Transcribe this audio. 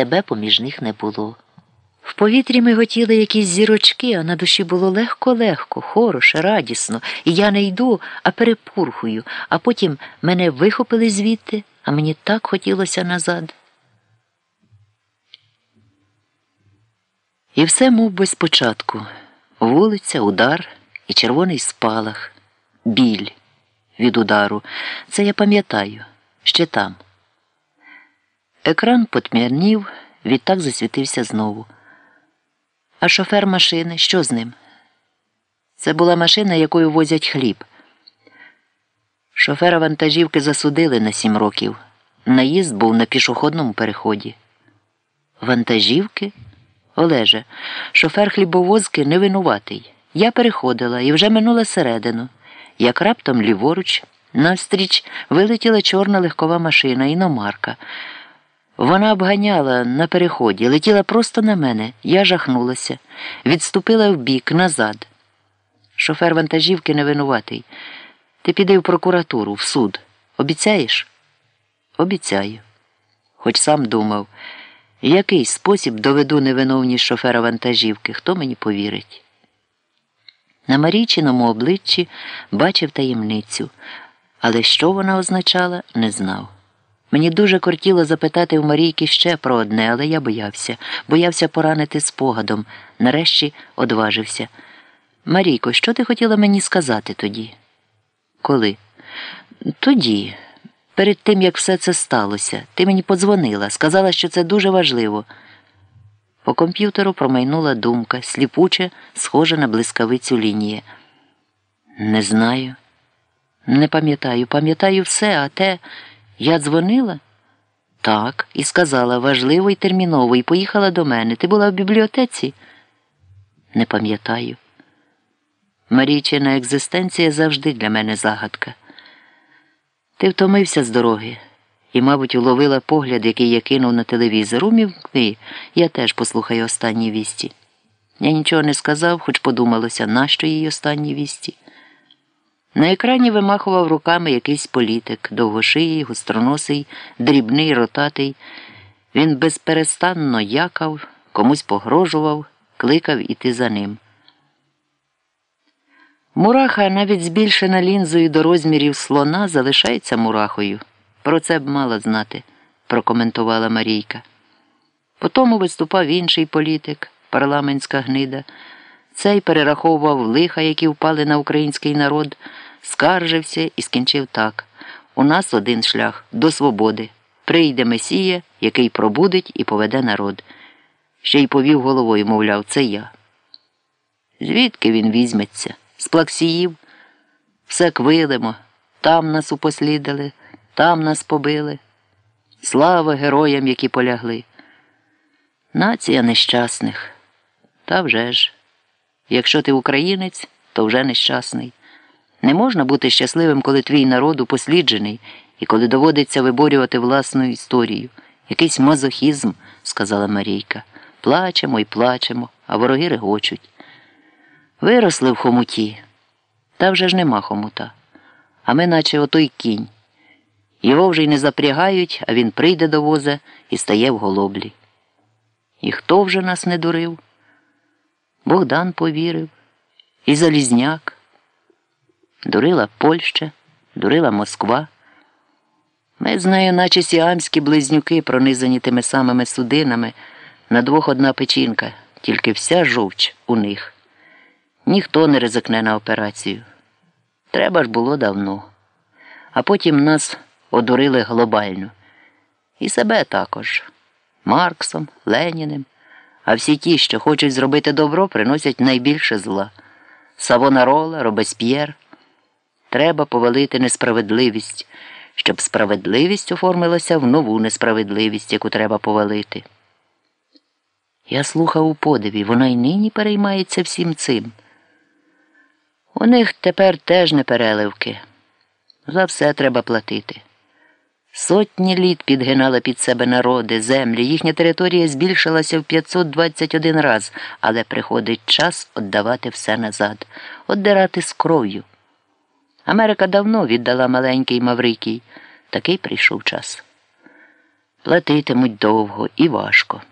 тебе поміж них не було. В повітрі ми готіли якісь зірочки, а на душі було легко-легко, хороше, радісно, і я не йду, а перепурхую, а потім мене вихопили звідти, а мені так хотілося назад. І все мов би спочатку вулиця, удар і червоний спалах, біль від удару. Це я пам'ятаю, ще там. Екран потьмянів, відтак засвітився знову. А шофер машини, що з ним? Це була машина, якою возять хліб. Шофера вантажівки засудили на сім років. Наїзд був на пішохідному переході. Вантажівки? Олеже, шофер хлібовозки не винуватий. Я переходила і вже минула середину. Як раптом ліворуч, навстріч вилетіла чорна легкова машина іномарка. Вона обганяла на переході, летіла просто на мене. Я жахнулася, відступила вбік, назад. Шофер вантажівки не винуватий. Ти піди в прокуратуру, в суд. Обіцяєш? Обіцяю. Хоч сам думав, який спосіб доведу невиновність шофера вантажівки, хто мені повірить. На Марійчиному обличчі бачив таємницю, але що вона означала, не знав. Мені дуже кортіло запитати в Марійки ще про одне, але я боявся, боявся поранити спогадом. Нарешті одважився. Марійко, що ти хотіла мені сказати тоді? Коли? Тоді, перед тим, як все це сталося, ти мені подзвонила, сказала, що це дуже важливо. По комп'ютеру промайнула думка, сліпуче, схожа на блискавицю лінії. Не знаю, не пам'ятаю, пам'ятаю все, а те. Я дзвонила? Так, і сказала важливо і терміново, і поїхала до мене. Ти була в бібліотеці? Не пам'ятаю. Марійчина екзистенція завжди для мене загадка. Ти втомився з дороги і, мабуть, уловила погляд, який я кинув на телевізор. Умівкни, я теж послухаю останні вісті. Я нічого не сказав, хоч подумалося, нащо їй останні вісті. На екрані вимахував руками якийсь політик, довгошиїй, гостроносий, дрібний, ротатий. Він безперестанно якав, комусь погрожував, кликав іти за ним. Мураха, навіть збільшена лінзою до розмірів слона, залишається мурахою. Про це б мала знати, прокоментувала Марійка. Потому виступав інший політик, парламентська гнида. Цей перераховував лиха, які впали на український народ, скаржився і скінчив так. У нас один шлях до свободи. Прийде Месія, який пробудить і поведе народ. Ще й повів головою, мовляв, це я. Звідки він візьметься? З плаксіїв? Все квилимо, там нас упослідили, там нас побили. Слава героям, які полягли. Нація нещасних. Та вже ж. Якщо ти українець, то вже нещасний. Не можна бути щасливим, коли твій народ упосліджений і коли доводиться виборювати власну історію. Якийсь мазохізм, сказала Марійка. Плачемо і плачемо, а вороги регочуть. Виросли в хомуті. Та вже ж нема хомута. А ми, наче отой кінь. Його вже й не запрягають, а він прийде до воза і стає в голоблі. І хто вже нас не дурив? Богдан повірив, і Залізняк. Дурила Польща, дурила Москва. Ми з нею, наче сіамські близнюки, пронизані тими самими судинами, на двох одна печінка, тільки вся жовч у них. Ніхто не ризикне на операцію. Треба ж було давно. А потім нас одурили глобально. І себе також Марксом, Леніним. А всі ті, що хочуть зробити добро, приносять найбільше зла. Савонарола, Робесп'єр. Треба повалити несправедливість, щоб справедливість оформилася в нову несправедливість, яку треба повалити. Я слухав у подиві, вона й нині переймається всім цим. У них тепер теж не переливки. За все треба платити. Сотні літ підгинала під себе народи, землі, їхня територія збільшилася в 521 раз, але приходить час віддавати все назад, оддирати з кров'ю. Америка давно віддала маленький Маврикій, такий прийшов час. Платитимуть довго і важко.